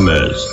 customers